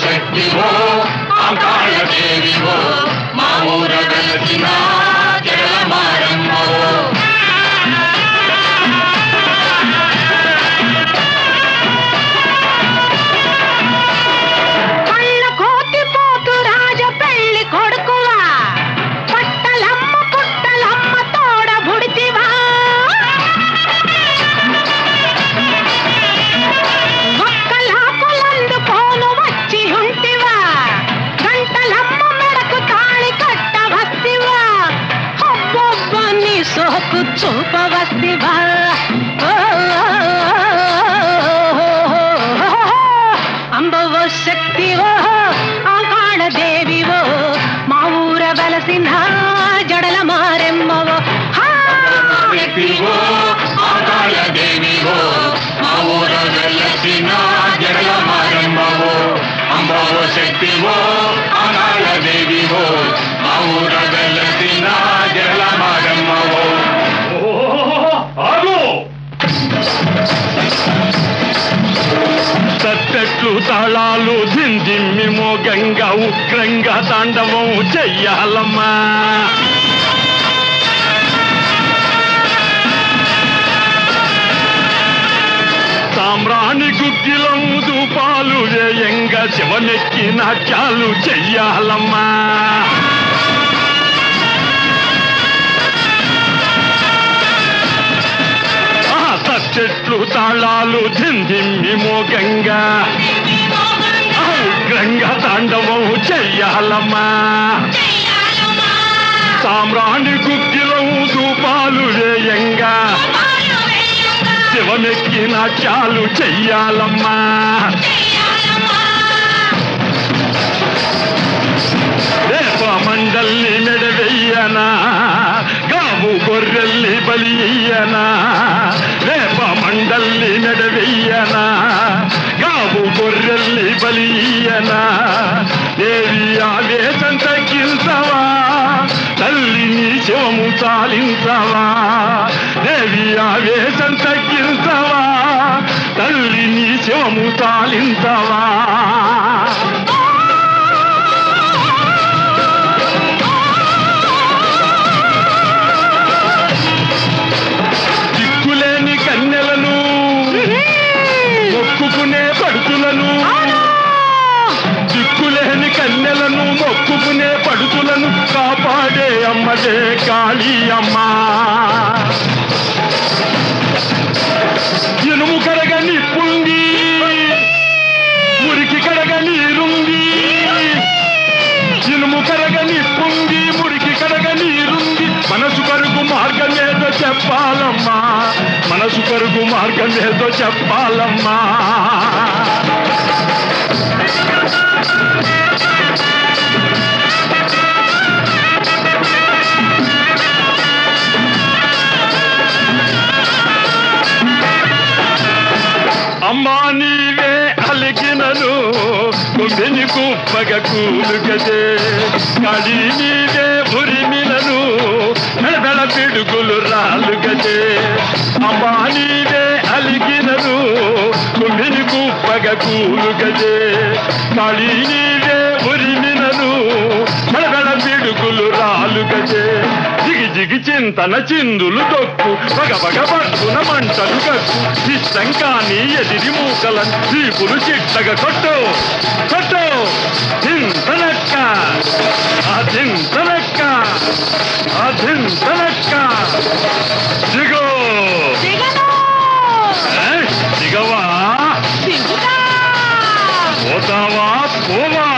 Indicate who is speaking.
Speaker 1: ಶಕ್ತಿವೋ ಅಂಕಾಳ ದೇವಿವೋ ಮಾಮೂರ ಬೆಳಸಿನ ಕೆಳ ಮಾರಮ್ಮ సోకు చూప వస్తివా అంబవ శక్తివో ఆకాళ దేవివో మా ఊర వెలసిన జడల మారెమ్మవో హా!
Speaker 2: శక్తివో ఆకాళ దేవివో మా ఊర వెలసిన జడల మారమ్మవో అంబవో శక్తివో
Speaker 3: తాళాలు దిందిమ్మి మోగంగా ఉగ్రంగా తాండవం చెయ్యాలమ్మా సామ్రాణి గుగ్గిలం దూపాలు వేయంగా శివనెక్కి నాట్యాలు చెయ్యాలమ్మా ఆ తాళాలు దిందిమ్మి మోగంగా ఉగ్రంగా తాండవం చెయ్యాలమ్మా. సామ్రాణి గుగ్గిలం దూపాలు వేయంగా. శివమెక్కి నాట్యాలు చెయ్యాలమ్మా. రేప మండల్ని మెడవెయ్యనా గావు గొర్రెల్ని బలి చాలించవా? దేవి ఆవేశం తగ్గించవా? తల్లిని శివము చాలించవా కన్నెలను మొక్కుకునే పడుతులను కాపాడే అమ్మదే కాళీ అమ్మ. ఇనుము కడగ నిప్పుంది మురికి కడగ నీరుంది. ఇనుము కడగ నిప్పుంది మురికి కడగ నీరుంది. మనసు కరుగు మార్గం ఏదో చెప్పాలమ్మా. మనసు కరుగు మార్గం ఏదో చెప్పాలమ్మా. కొమ్మిని కుప్పగ కూలుగదే. కళి మీదే ఉరిమిలను మెడబెడ పిడుగులు రాలుగదే. అమ్మా నీవే అలిగినను కొమ్మిని కుప్పగ కూలుగదే. కళి నీవే చింతన చిందులు తొక్కు. పగపగ పట్టున మంటలు కట్టు ఇష్టం కానీ ఎదిరి మూకల జీపులు చిట్టగ కొట్టు. కొట్టు. చింతనక్క ఆ చింతనక్క ఆ చింతనక్క దిగో. దిగవా? పోతావా? పోవా?